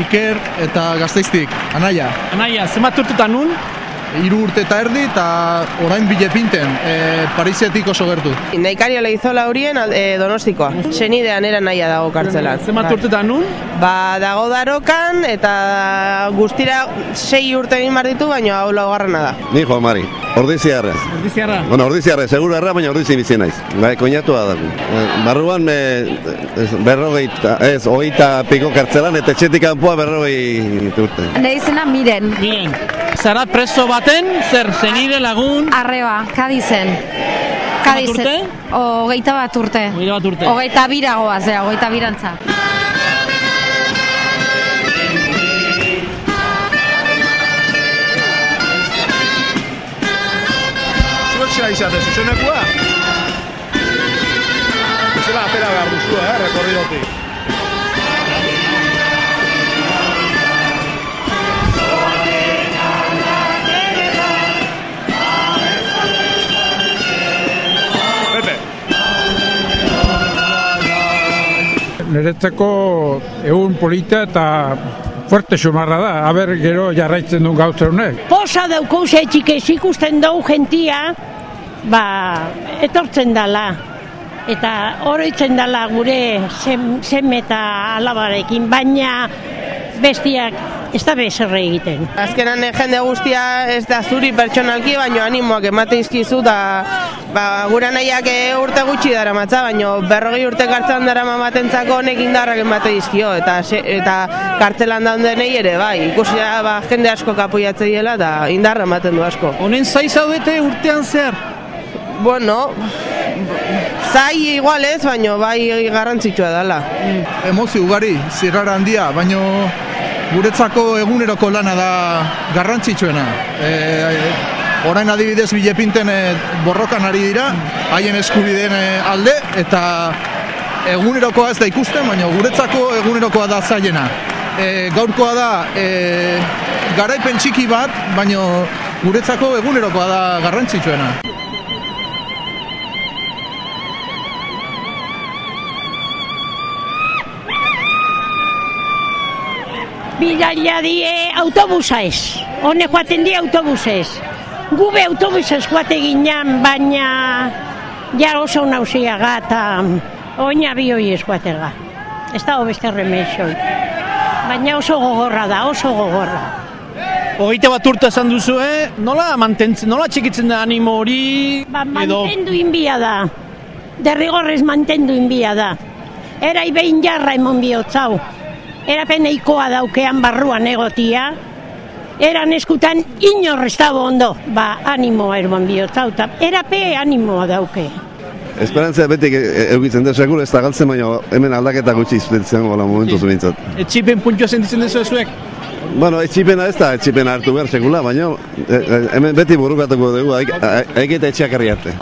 Iker eta gazteiztik, anaia. Anaia, zenbat urtetan nun? Hiru urte eta erdi eta orain bile pinten, e, Parisetik oso gertu. Naikaria lehizola horien e, donostikoa. Senidean era naia dago kartzelan. Zenbat urtetan nun? Ba, dago darokan eta guztira sei urte egin behar ditu, baina hau laugarrena da. Ni Juan Mari, ordiziarrez. Ordiziarra. Bueno, ordiziarrez, segura erra, baina ordizi bizi naiz. Bai, koñatua dago. Eh, Barruan, me, ez, berrogeita, ez, ogeita piko kartzelan, eta etxetik kanpoa berrogei urte. Nire izena miren. Miren. Zara preso baten, zer zenide lagun? Arreba, Kadizen. Kadizen. urte? Hogeita bat urte. Hogeita bat urte. Hogeita biragoa, zera, hogeita birantza. Zuek zera izate, zuzenekua? Zela apera behar duzu, eh, rekorridotik. Niretzako egun polita eta fuerte xumarra da, haber gero jarraitzen duen gauza honek. Posa daukau zetxik ez ikusten dugu gentia, ba, etortzen dala. Eta oroitzen dala gure sem, sem eta alabarekin, baina bestiak ez da bezerre egiten. Azkenan jende guztia ez da zuri pertsonalki, baina animoak emate izkizu, da ba, gura nahiak eh, urte gutxi dara matza, baina berrogei urte kartzelan dara mamatentzako honek indarrak emate izkio, eta, se- eta kartzelan daundenei ere, bai, ikusi da, ba, jende asko kapoiatze diela, eta indarra ematen du asko. Honen zai zaudete urtean zer? Bueno, zai igual ez, baina bai garrantzitsua dela. Emozio ugari, zirrara handia, baino guretzako eguneroko lana da garrantzitsuena. E, orain adibidez bilepinten e, borrokan ari dira, haien eskubideen e, alde, eta egunerokoa ez da ikusten, baina guretzako egunerokoa da zaiena. E, gaurkoa da e, garaipen txiki bat, baina guretzako egunerokoa da garrantzitsuena. Bidalia die autobusa ez. Hone joaten die autobusez. Gube autobusez joate ginen, baina ja oso nausiaga eta oina bi hoi ez joatega. Ez da beste remexoi. Baina oso gogorra da, oso gogorra. Hogeita bat urte esan duzu, eh? Nola mantentzen, nola txikitzen da animo hori? Ba, mantendu inbia da. Derrigorrez mantendu inbia da. Erai behin jarra emon bihotzau. Era peneikoa daukean barruan egotia. Eran eskutan inorrez dago ondo. Ba, animoa ermon bihotzau. ta Era pe animoa dauke. Esperantzia betik eukitzen da, segur ez da galtzen, baina hemen aldaketa gutxi izpiltzen gola momentu zubintzat. Etxipen puntua sentitzen duzu zuek? Bueno, etxipena ez da, etxipena hartu behar sekula, baina e, e, hemen beti burukatuko dugu, egite etxeak herri arte.